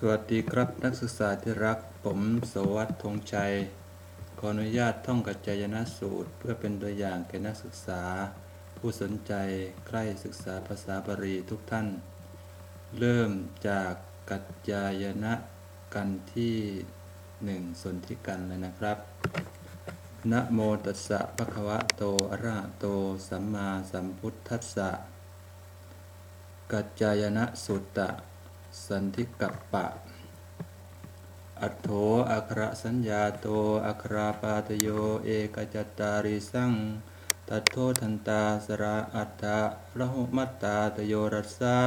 สวัสดีครับนักศึกษาที่รักผมโสวัตธงชัย ขออนุญาตท่องกัจจายนสูตร เพื่อเป็นตัวอย่างแก่นักศึกษา ผู้สนใจใกล้ศึกษาภาษาบาลีทุกท่าน เริ่มจากกัจจายนะกันที่หนึ่งสนธิกันเลยนะครับนะโมตัสสะภะคะวะโตอะระหะโตสัมมาสัมพุทธัสสะ กัจจายนะสุตตะ สันธิกัปปะ อัตโถ อักขรสัญญาโต อักขราปาทโย เอกจัตตาฬีสังตัตโถทันตาสรา อัฏฐ ลหุมัตตาตโยรัสสา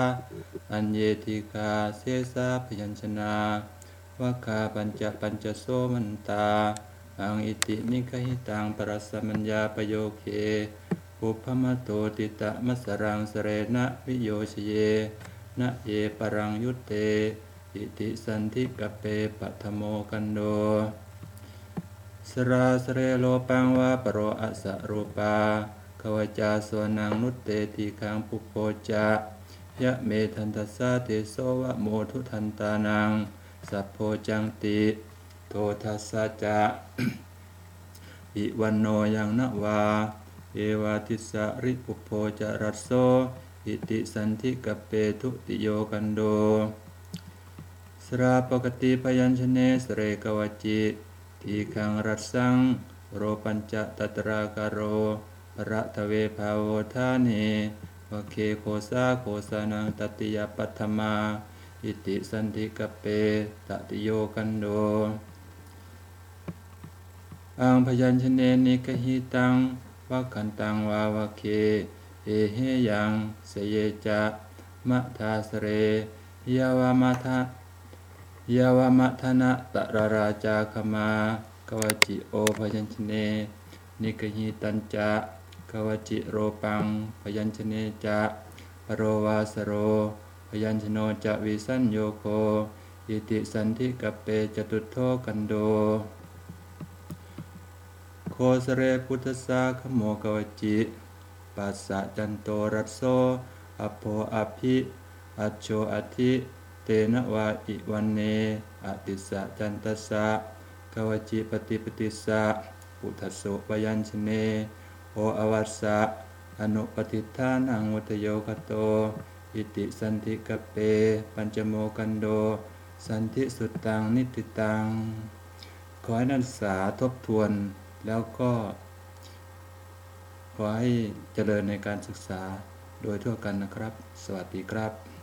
อัญเญ ทีฆาเสสาพยัญชนา วัคคาปัญจปัญจโสมันตา อังอิติ นิคคหิตังปรสมัญญาปโยเค ปุพพมโธฐิตมัสสรังสเรน วิโยชเย นเยปรังยุตเต อิติสันธิกัปเปปฐโมกัณโฑ สราสเรโลปังวาปโร อสรูปา กวจาสวัณณัง ลุตเต ทีฆังปุพโพ จ ยเมทันตัสสาเทโส วโมทุทันตานัง สัพโพจันติ โททัสสะจะอิวันโนยังนวา เอวาทิสะริปุโพจะรัสโซ อิติสันทิกเปทุติโยกันโด สราปกติพยัญชเนสเรกวจิทีขังรัสังโรปัญจตตรากโรระทเวภาวธานีวเคโคสาโคสานังตติยปัตถมา อิติสันทิกเปตติโยกันโด อังพยัญชเนนิกหิตังวัคันตังวาวเค เอเฮยังเสเยจะมะทาสเรยาวามาทะยาวามัทนะตะราราจาคมากวจิโอพยัญชเน นิกหิตัญจะกวจิโรปังพยัญชเนจะปโรวาสโร พยัญชโนจะวิสัญโยโคอิติสันทิกเปจตุโทกันโด โคสเรพุทธสาขโมกวจิ ปัสสะจันโตรัสโซอโภอภิอจโชอธิเตนะวาอิวันเนอติสะจันตสะกวจิปฏิปติสะปุถโสปยัญชเนโออวัสสะอนุปฏิทานังวุตโยคโต อิติสันติกเป ปัญจโมกันโด สันติสุตตังนิติตัง ขอให้นักศึกษาทบทวนแล้วก็ ขอให้เจริญในการศึกษาโดยทั่วกันนะครับ สวัสดีครับ